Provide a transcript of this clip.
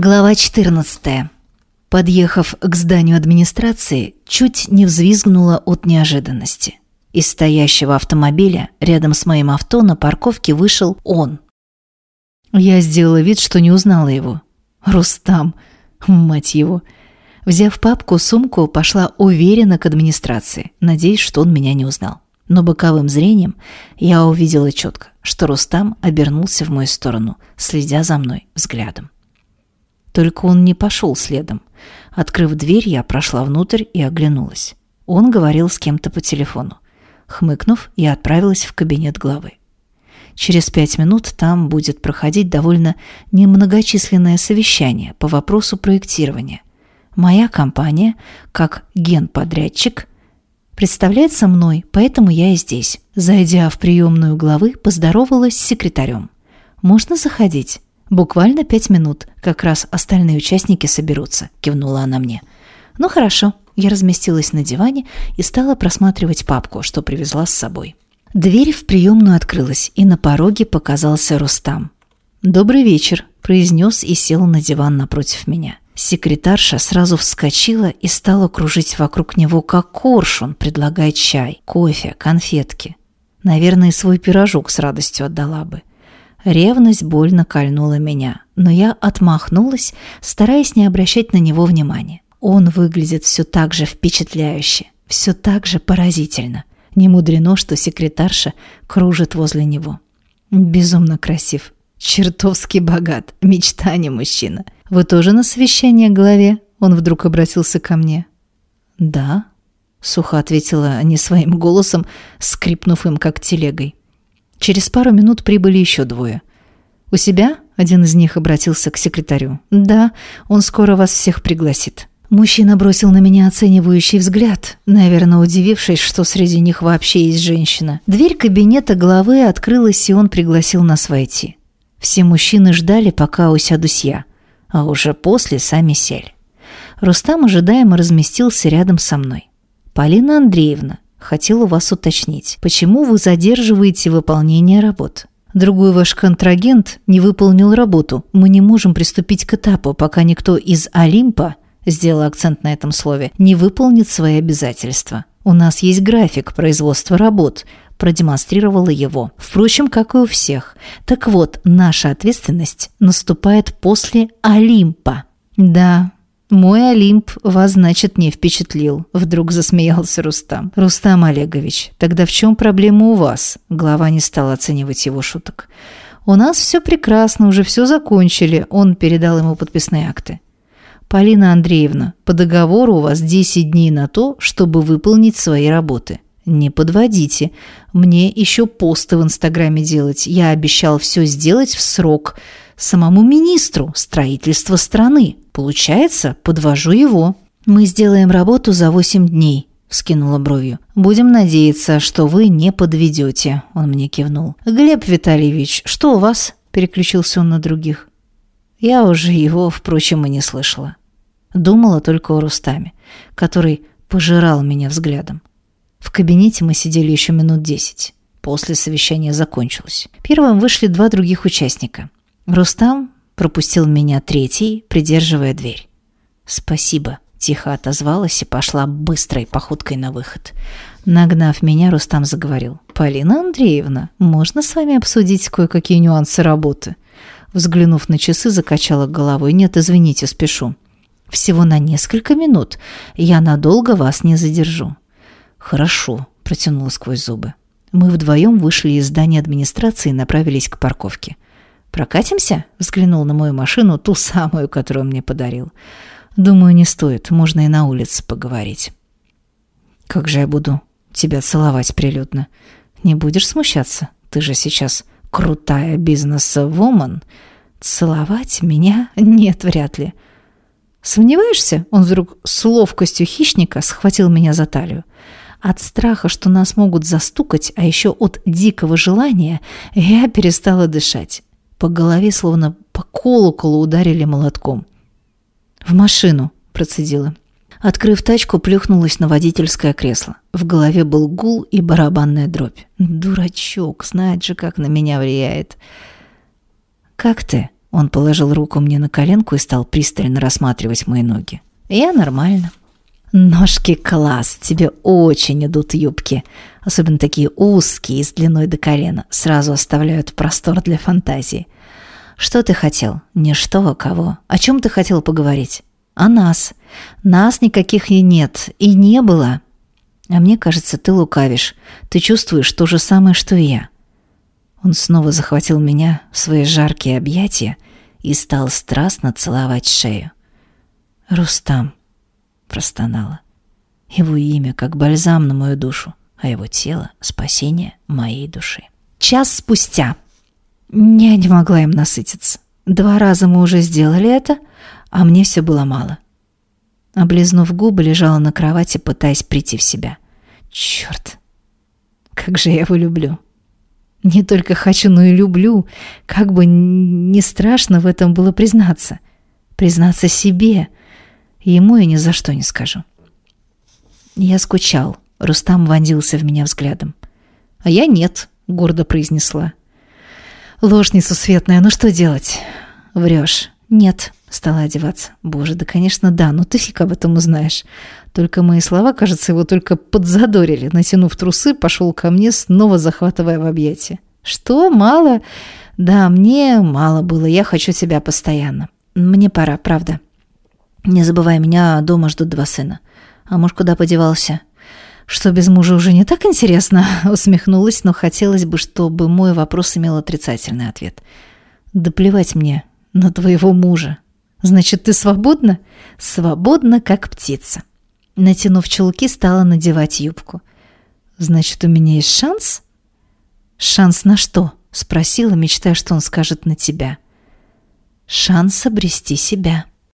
Глава 14. Подъехав к зданию администрации, чуть не взвизгнула от неожиданности. Из стоящего автомобиля рядом с моим авто на парковке вышел он. Я сделала вид, что не узнала его. Рустам, мать его. Взяв папку, сумку, пошла уверенно к администрации, надеясь, что он меня не узнал. Но боковым зрением я увидела четко, что Рустам обернулся в мою сторону, следя за мной взглядом. Только он не пошел следом. Открыв дверь, я прошла внутрь и оглянулась. Он говорил с кем-то по телефону. Хмыкнув, я отправилась в кабинет главы. Через пять минут там будет проходить довольно немногочисленное совещание по вопросу проектирования. Моя компания, как генподрядчик, представляется мной, поэтому я и здесь. Зайдя в приемную главы, поздоровалась с секретарем. «Можно заходить?» «Буквально пять минут. Как раз остальные участники соберутся», – кивнула она мне. «Ну хорошо». Я разместилась на диване и стала просматривать папку, что привезла с собой. Дверь в приемную открылась, и на пороге показался Рустам. «Добрый вечер», – произнес и сел на диван напротив меня. Секретарша сразу вскочила и стала кружить вокруг него, как коршун, предлагая чай, кофе, конфетки. Наверное, свой пирожок с радостью отдала бы. Ревность больно кольнула меня, но я отмахнулась, стараясь не обращать на него внимания. Он выглядит все так же впечатляюще, все так же поразительно. Не мудрено, что секретарша кружит возле него. Безумно красив, чертовски богат, мечтание мужчина. Вы тоже на совещание главе? Он вдруг обратился ко мне. Да, сухо ответила не своим голосом, скрипнув им как телегой. Через пару минут прибыли еще двое. «У себя?» – один из них обратился к секретарю. «Да, он скоро вас всех пригласит». Мужчина бросил на меня оценивающий взгляд, наверное, удивившись, что среди них вообще есть женщина. Дверь кабинета главы открылась, и он пригласил нас войти. Все мужчины ждали, пока усядусь я, а уже после сами сели. Рустам ожидаемо разместился рядом со мной. «Полина Андреевна, Хотел у вас уточнить, почему вы задерживаете выполнение работ? Другой ваш контрагент не выполнил работу. Мы не можем приступить к этапу, пока никто из Олимпа, сделал акцент на этом слове, не выполнит свои обязательства. У нас есть график производства работ, продемонстрировала его. Впрочем, как и у всех. Так вот, наша ответственность наступает после Олимпа. Да, «Мой Олимп вас, значит, не впечатлил», – вдруг засмеялся Рустам. «Рустам Олегович, тогда в чем проблема у вас?» Глава не стал оценивать его шуток. «У нас все прекрасно, уже все закончили», – он передал ему подписные акты. «Полина Андреевна, по договору у вас 10 дней на то, чтобы выполнить свои работы. Не подводите. Мне еще посты в Инстаграме делать. Я обещал все сделать в срок. Самому министру строительства страны. Получается, подвожу его. Мы сделаем работу за 8 дней, вскинула бровью. Будем надеяться, что вы не подведете, он мне кивнул. Глеб Витальевич, что у вас? Переключился он на других. Я уже его, впрочем, и не слышала. Думала только о Рустаме, который пожирал меня взглядом. В кабинете мы сидели еще минут десять. После совещания закончилось. Первым вышли два других участника. Рустам пропустил меня третий, придерживая дверь. «Спасибо», – тихо отозвалась и пошла быстрой походкой на выход. Нагнав меня, Рустам заговорил. «Полина Андреевна, можно с вами обсудить кое-какие нюансы работы?» Взглянув на часы, закачала головой. «Нет, извините, спешу». «Всего на несколько минут. Я надолго вас не задержу». «Хорошо», – протянула сквозь зубы. Мы вдвоем вышли из здания администрации и направились к парковке. «Прокатимся?» – взглянул на мою машину, ту самую, которую мне подарил. «Думаю, не стоит. Можно и на улице поговорить». «Как же я буду тебя целовать прилюдно? Не будешь смущаться? Ты же сейчас крутая бизнес-вумен. Целовать меня? Нет, вряд ли». «Сомневаешься?» Он вдруг с ловкостью хищника схватил меня за талию. От страха, что нас могут застукать, а еще от дикого желания, я перестала дышать. По голове словно по колоколу ударили молотком. «В машину!» – процедила. Открыв тачку, плюхнулась на водительское кресло. В голове был гул и барабанная дробь. «Дурачок, знает же, как на меня влияет». «Как ты?» Он положил руку мне на коленку и стал пристально рассматривать мои ноги. Я нормально. Ножки класс, тебе очень идут юбки. Особенно такие узкие, с длиной до колена. Сразу оставляют простор для фантазии. Что ты хотел? Не что, а кого? О чем ты хотел поговорить? О нас. Нас никаких и нет. И не было. А мне кажется, ты лукавишь. Ты чувствуешь то же самое, что и я. Он снова захватил меня в свои жаркие объятия и стал страстно целовать шею. «Рустам», — простонала. Его имя как бальзам на мою душу, а его тело — спасение моей души. Час спустя. Я не могла им насытиться. Два раза мы уже сделали это, а мне все было мало. Облизнув губы, лежала на кровати, пытаясь прийти в себя. Черт, как же я его люблю. Не только хочу, но и люблю. Как бы не страшно в этом было признаться. Признаться себе. Ему я ни за что не скажу. Я скучал. Рустам вонзился в меня взглядом. «А я нет», — гордо произнесла. «Ложь несусветная, ну что делать?» «Врешь». «Нет», — стала одеваться. «Боже, да, конечно, да, но ты фиг об этом узнаешь». Только мои слова, кажется, его только подзадорили. Натянув трусы, пошел ко мне, снова захватывая в объятия. «Что? Мало?» «Да, мне мало было. Я хочу тебя постоянно. Мне пора, правда. Не забывай, меня дома ждут два сына. А муж куда подевался?» «Что без мужа уже не так интересно?» Усмехнулась, но хотелось бы, чтобы мой вопрос имел отрицательный ответ. «Да плевать мне на твоего мужа. Значит, ты свободна?» «Свободна, как птица». Натянув чулки, стала надевать юбку. «Значит, у меня есть шанс?» «Шанс на что?» — спросила, мечтая, что он скажет на тебя. «Шанс обрести себя».